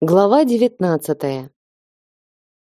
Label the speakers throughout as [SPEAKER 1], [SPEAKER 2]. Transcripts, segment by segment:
[SPEAKER 1] Глава девятнадцатая.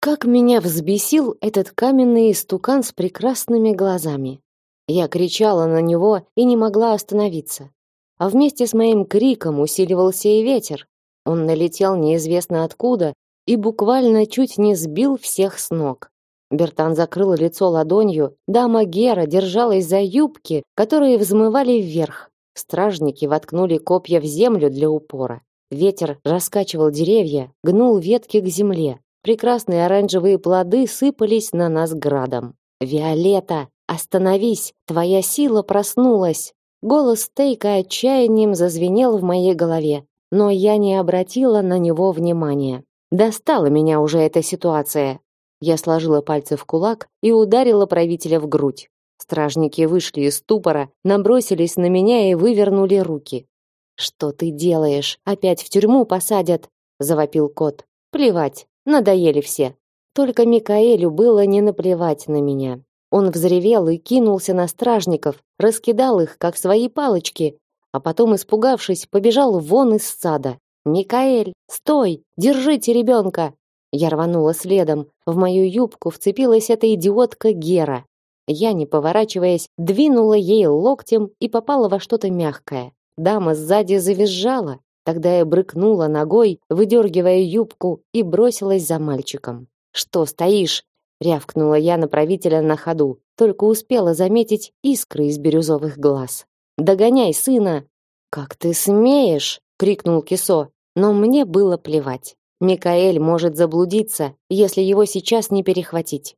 [SPEAKER 1] Как меня взбесил этот каменный истукан с прекрасными глазами. Я кричала на него и не могла остановиться. А вместе с моим криком усиливался и ветер. Он налетел неизвестно откуда и буквально чуть не сбил всех с ног. Бертан закрыл лицо ладонью, дама Гера держалась за юбки, которые взмывали вверх. Стражники воткнули копья в землю для упора. Ветер раскачивал деревья, гнул ветки к земле. Прекрасные оранжевые плоды сыпались на нас градом. «Виолетта, остановись! Твоя сила проснулась!» Голос Тейка отчаянием зазвенел в моей голове, но я не обратила на него внимания. Достала меня уже эта ситуация. Я сложила пальцы в кулак и ударила правителя в грудь. Стражники вышли из ступора, набросились на меня и вывернули руки. Что ты делаешь? Опять в тюрьму посадят, завопил кот. Плевать, надоели все. Только Микаэлю было не наплевать на меня. Он взревел и кинулся на стражников, раскидал их как свои палочки, а потом, испугавшись, побежал вон из сада. Микаэль, стой, держите ребенка! Я рванула следом. В мою юбку вцепилась эта идиотка Гера. Я, не поворачиваясь, двинула ей локтем и попала во что-то мягкое. Дама сзади завизжала. Тогда я брыкнула ногой, выдергивая юбку, и бросилась за мальчиком. «Что стоишь?» — рявкнула я на правителя на ходу. Только успела заметить искры из бирюзовых глаз. «Догоняй сына!» «Как ты смеешь!» — крикнул Кисо. Но мне было плевать. Микаэль может заблудиться, если его сейчас не перехватить.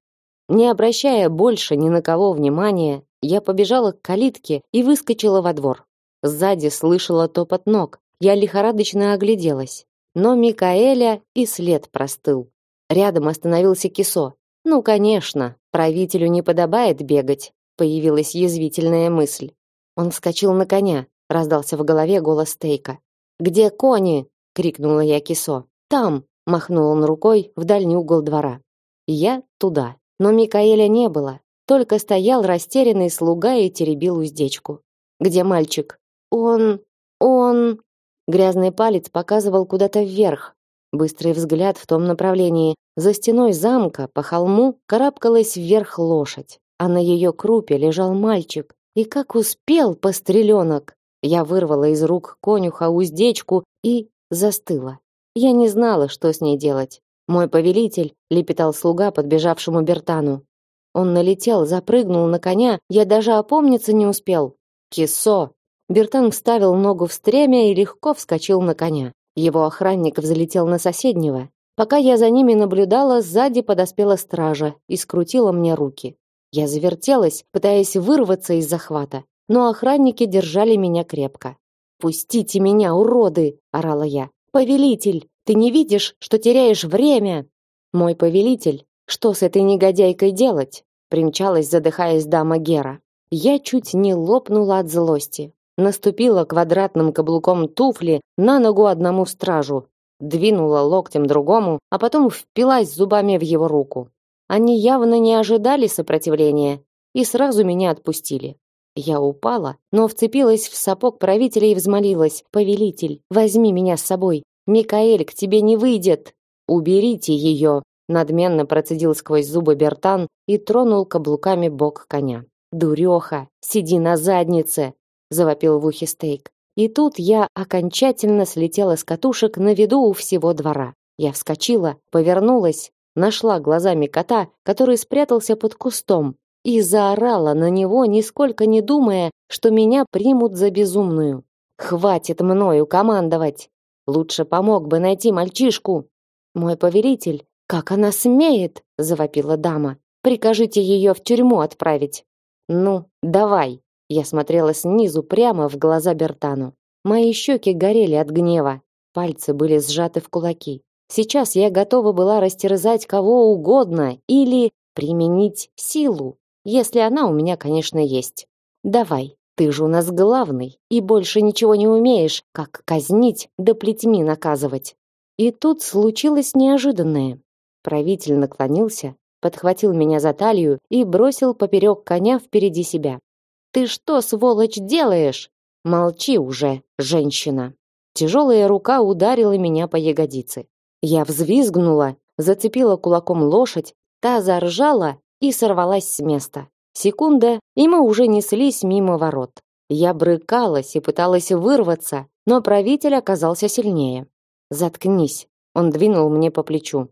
[SPEAKER 1] Не обращая больше ни на кого внимания, я побежала к калитке и выскочила во двор. Сзади слышала топот ног. Я лихорадочно огляделась. Но Микаэля и след простыл. Рядом остановился Кисо. Ну, конечно, правителю не подобает бегать, появилась язвительная мысль. Он вскочил на коня, раздался в голове голос Тейка. Где кони? крикнула я Кисо. Там, махнул он рукой в дальний угол двора. Я туда. Но Микаэля не было, только стоял растерянный слуга и теребил уздечку. Где мальчик? Он... он... Грязный палец показывал куда-то вверх. Быстрый взгляд в том направлении. За стеной замка по холму карабкалась вверх лошадь, а на ее крупе лежал мальчик. И как успел постреленок! Я вырвала из рук конюха уздечку и застыла. Я не знала, что с ней делать. Мой повелитель, лепетал слуга подбежавшему Бертану. Он налетел, запрыгнул на коня, я даже опомниться не успел. Кисо, Бертан вставил ногу в стремя и легко вскочил на коня. Его охранник взлетел на соседнего. Пока я за ними наблюдала, сзади подоспела стража и скрутила мне руки. Я завертелась, пытаясь вырваться из захвата, но охранники держали меня крепко. «Пустите меня, уроды!» – орала я. «Повелитель, ты не видишь, что теряешь время?» «Мой повелитель, что с этой негодяйкой делать?» – примчалась, задыхаясь дама Гера. Я чуть не лопнула от злости наступила квадратным каблуком туфли на ногу одному стражу, двинула локтем другому, а потом впилась зубами в его руку. Они явно не ожидали сопротивления и сразу меня отпустили. Я упала, но вцепилась в сапог правителя и взмолилась: "Повелитель, возьми меня с собой. Микаэль к тебе не выйдет. Уберите ее!» надменно процедил сквозь зубы Бертан и тронул каблуками бок коня. Дуреха, сиди на заднице, завопил в ухе Стейк. И тут я окончательно слетела с катушек на виду у всего двора. Я вскочила, повернулась, нашла глазами кота, который спрятался под кустом, и заорала на него, нисколько не думая, что меня примут за безумную. Хватит мною командовать. Лучше помог бы найти мальчишку. Мой повелитель, как она смеет, завопила дама. Прикажите ее в тюрьму отправить. Ну, давай. Я смотрела снизу прямо в глаза Бертану. Мои щеки горели от гнева, пальцы были сжаты в кулаки. Сейчас я готова была растерзать кого угодно или применить силу, если она у меня, конечно, есть. Давай, ты же у нас главный и больше ничего не умеешь, как казнить да плетьми наказывать. И тут случилось неожиданное. Правитель наклонился, подхватил меня за талию и бросил поперек коня впереди себя. Ты что, сволочь, делаешь? Молчи уже, женщина. Тяжелая рука ударила меня по ягодице. Я взвизгнула, зацепила кулаком лошадь, та заржала и сорвалась с места. Секунда, и мы уже неслись мимо ворот. Я брыкалась и пыталась вырваться, но правитель оказался сильнее. Заткнись, он двинул мне по плечу.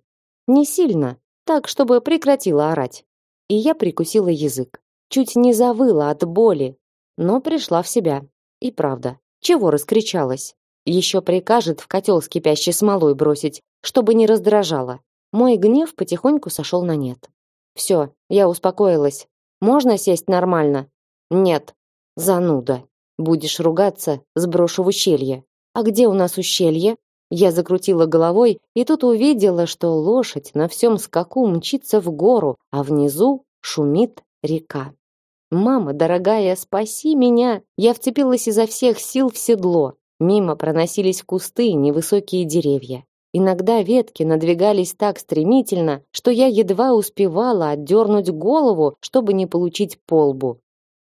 [SPEAKER 1] Не сильно, так чтобы прекратила орать. И я прикусила язык. Чуть не завыла от боли, но пришла в себя. И правда, чего раскричалась? Еще прикажет в котел с кипящей смолой бросить, чтобы не раздражало. Мой гнев потихоньку сошел на нет. Все, я успокоилась. Можно сесть нормально? Нет. Зануда. Будешь ругаться, сброшу в ущелье. А где у нас ущелье? Я закрутила головой и тут увидела, что лошадь на всем скаку мчится в гору, а внизу шумит река. Мама, дорогая, спаси меня! Я вцепилась изо всех сил в седло. Мимо проносились кусты и невысокие деревья. Иногда ветки надвигались так стремительно, что я едва успевала отдернуть голову, чтобы не получить полбу.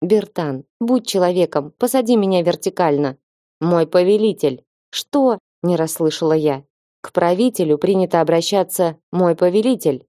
[SPEAKER 1] Бертан, будь человеком, посади меня вертикально. Мой повелитель. Что? Не расслышала я. К правителю принято обращаться мой повелитель.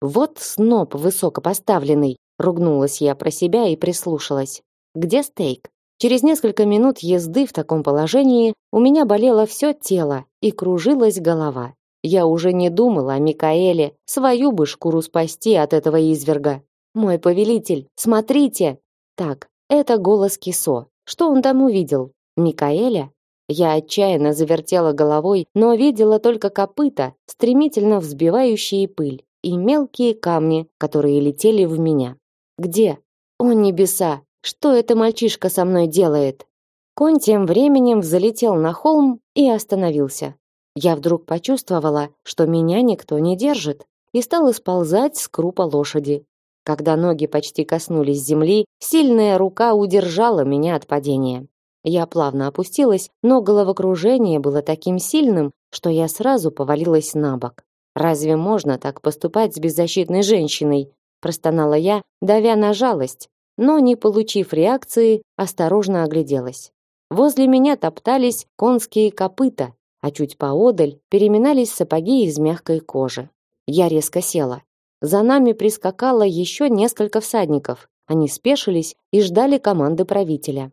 [SPEAKER 1] Вот сноб высокопоставленный, ругнулась я про себя и прислушалась. Где стейк? Через несколько минут езды в таком положении у меня болело все тело и кружилась голова. Я уже не думала о Микаэле, свою бы шкуру спасти от этого изверга. Мой повелитель, смотрите. Так, это голос Кисо. Что он там увидел? Микаэля? Я отчаянно завертела головой, но видела только копыта, стремительно взбивающие пыль, и мелкие камни, которые летели в меня. Где? О небеса! Что это мальчишка со мной делает? Конь тем временем взлетел на холм и остановился. Я вдруг почувствовала, что меня никто не держит, и стала сползать с крупа лошади. Когда ноги почти коснулись земли, сильная рука удержала меня от падения. Я плавно опустилась, но головокружение было таким сильным, что я сразу повалилась на бок. Разве можно так поступать с беззащитной женщиной? Простонала я, давя на жалость, но, не получив реакции, осторожно огляделась. Возле меня топтались конские копыта, а чуть поодаль переминались сапоги из мягкой кожи. Я резко села. За нами прискакало еще несколько всадников. Они спешились и ждали команды правителя.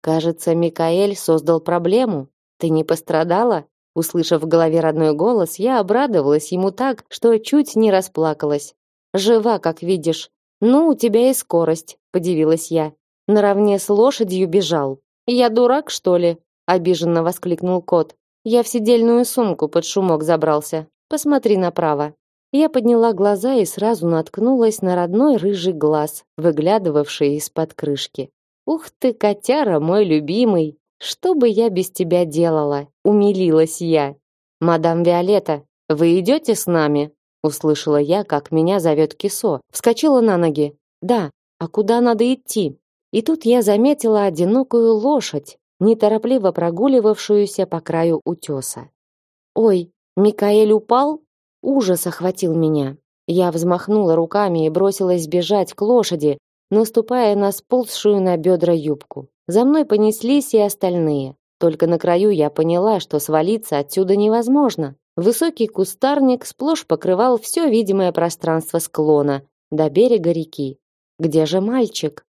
[SPEAKER 1] Кажется, Микаэль создал проблему. Ты не пострадала? Услышав в голове родной голос, я обрадовалась ему так, что чуть не расплакалась. Жива, как видишь, ну, у тебя и скорость, подивилась я. Наравне с лошадью бежал. Я дурак, что ли? обиженно воскликнул кот. Я в сидельную сумку под шумок забрался. Посмотри направо. Я подняла глаза и сразу наткнулась на родной рыжий глаз, выглядывавший из-под крышки. Ух ты, котяра мой любимый, что бы я без тебя делала? Умилилась я. Мадам Виолетта, вы идете с нами? Услышала я, как меня зовет Кисо. Вскочила на ноги. Да, а куда надо идти? И тут я заметила одинокую лошадь, неторопливо прогуливавшуюся по краю утеса. Ой, Микаэль упал? Ужас охватил меня. Я взмахнула руками и бросилась бежать к лошади, наступая на сползшую на бедра юбку. За мной понеслись и остальные. Только на краю я поняла, что свалиться отсюда невозможно. Высокий кустарник сплошь покрывал все видимое пространство склона до берега реки. Где же мальчик?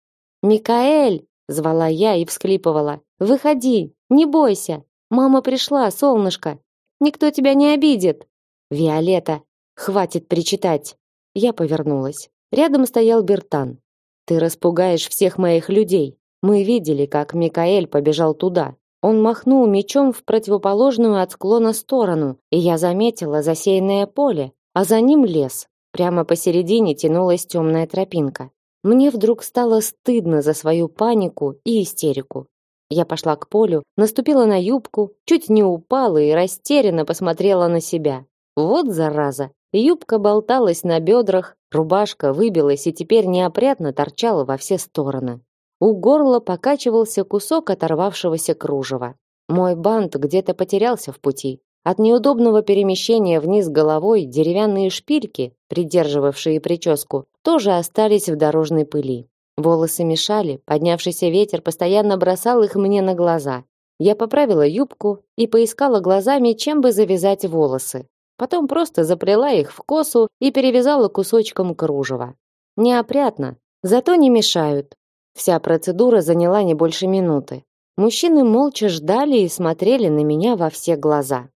[SPEAKER 1] Микаэль, звала я и всхлипывала. Выходи, не бойся. Мама пришла, солнышко. Никто тебя не обидит. Виолетта, хватит причитать. Я повернулась. Рядом стоял Бертан. Ты распугаешь всех моих людей. Мы видели, как Микаэль побежал туда. Он махнул мечом в противоположную от склона сторону, и я заметила засеянное поле, а за ним лес. Прямо посередине тянулась темная тропинка. Мне вдруг стало стыдно за свою панику и истерику. Я пошла к полю, наступила на юбку, чуть не упала и растерянно посмотрела на себя. Вот зараза! Юбка болталась на бедрах, рубашка выбилась и теперь неопрятно торчала во все стороны. У горла покачивался кусок оторвавшегося кружева. Мой бант где-то потерялся в пути. От неудобного перемещения вниз головой деревянные шпильки, придерживавшие прическу, тоже остались в дорожной пыли. Волосы мешали, поднявшийся ветер постоянно бросал их мне на глаза. Я поправила юбку и поискала глазами, чем бы завязать волосы. Потом просто заплела их в косу и перевязала кусочком кружева. Неопрятно, зато не мешают. Вся процедура заняла не больше минуты. Мужчины молча ждали и смотрели на меня во все глаза.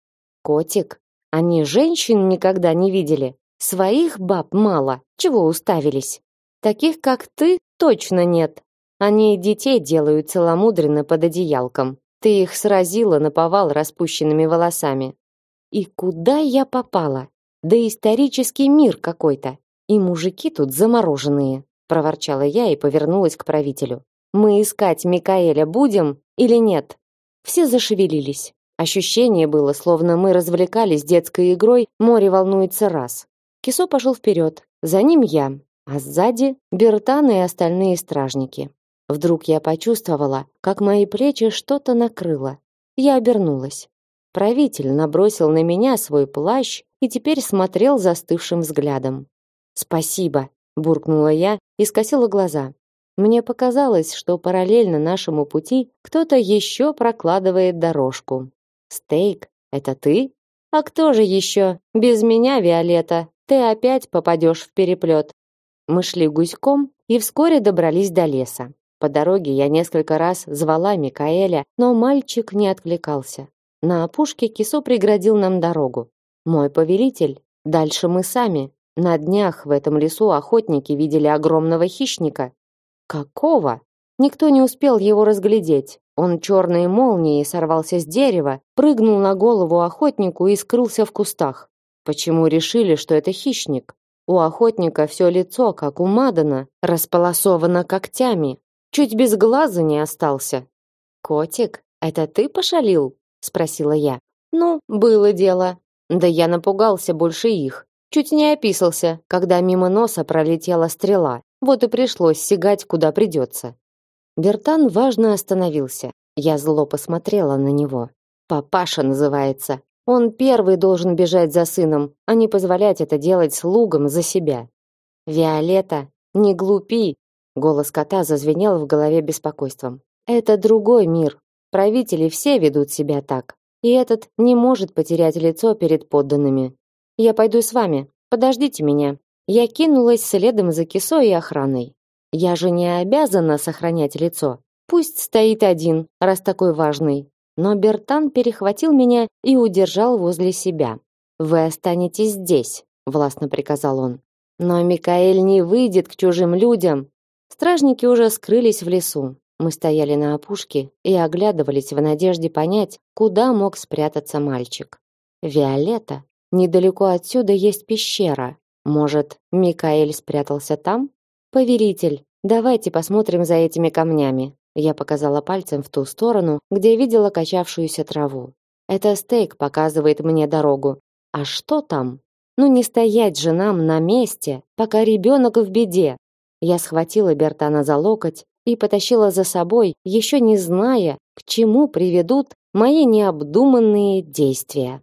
[SPEAKER 1] Котик, они женщин никогда не видели. Своих баб мало, чего уставились. Таких, как ты, точно нет. Они и детей делают целомудренно под одеялком. Ты их сразила на повал распущенными волосами. И куда я попала? Да исторический мир какой-то. И мужики тут замороженные, проворчала я и повернулась к правителю. Мы искать Микаэля будем или нет? Все зашевелились. Ощущение было, словно мы развлекались детской игрой «Море волнуется раз». Кисо пошел вперед, за ним я, а сзади Бертан и остальные стражники. Вдруг я почувствовала, как мои плечи что-то накрыло. Я обернулась. Правитель набросил на меня свой плащ и теперь смотрел застывшим взглядом. «Спасибо», — буркнула я и скосила глаза. Мне показалось, что параллельно нашему пути кто-то еще прокладывает дорожку. «Стейк, это ты? А кто же еще? Без меня, Виолетта, ты опять попадешь в переплет». Мы шли гуськом и вскоре добрались до леса. По дороге я несколько раз звала Микаэля, но мальчик не откликался. На опушке Кисо преградил нам дорогу. Мой повелитель, дальше мы сами. На днях в этом лесу охотники видели огромного хищника. Какого? Никто не успел его разглядеть. Он черной молнией сорвался с дерева, прыгнул на голову охотнику и скрылся в кустах. Почему решили, что это хищник? У охотника все лицо, как у Мадана, располосовано когтями. Чуть без глаза не остался. «Котик, это ты пошалил?» — спросила я. «Ну, было дело. Да я напугался больше их. Чуть не описался, когда мимо носа пролетела стрела. Вот и пришлось сигать куда придется. Бертан важно остановился. Я зло посмотрела на него. Папаша называется. Он первый должен бежать за сыном, а не позволять это делать слугам за себя. Виолетта, не глупи. Голос кота зазвенел в голове беспокойством. Это другой мир. Правители все ведут себя так. И этот не может потерять лицо перед подданными. Я пойду с вами. Подождите меня. Я кинулась следом за кисой и охраной. Я же не обязана сохранять лицо. Пусть стоит один, раз такой важный. Но Бертан перехватил меня и удержал возле себя. Вы останетесь здесь, властно приказал он. Но Микаэль не выйдет к чужим людям. Стражники уже скрылись в лесу. Мы стояли на опушке и оглядывались в надежде понять, куда мог спрятаться мальчик. Виолетта, Недалеко отсюда есть пещера. Может, Микаэль спрятался там? Повелитель, давайте посмотрим за этими камнями. Я показала пальцем в ту сторону, где видела качавшуюся траву. Это стейк показывает мне дорогу. А что там? Ну не стоять же нам на месте, пока ребенок в беде. Я схватила Бертана за локоть и потащила за собой, еще не зная, к чему приведут мои необдуманные действия.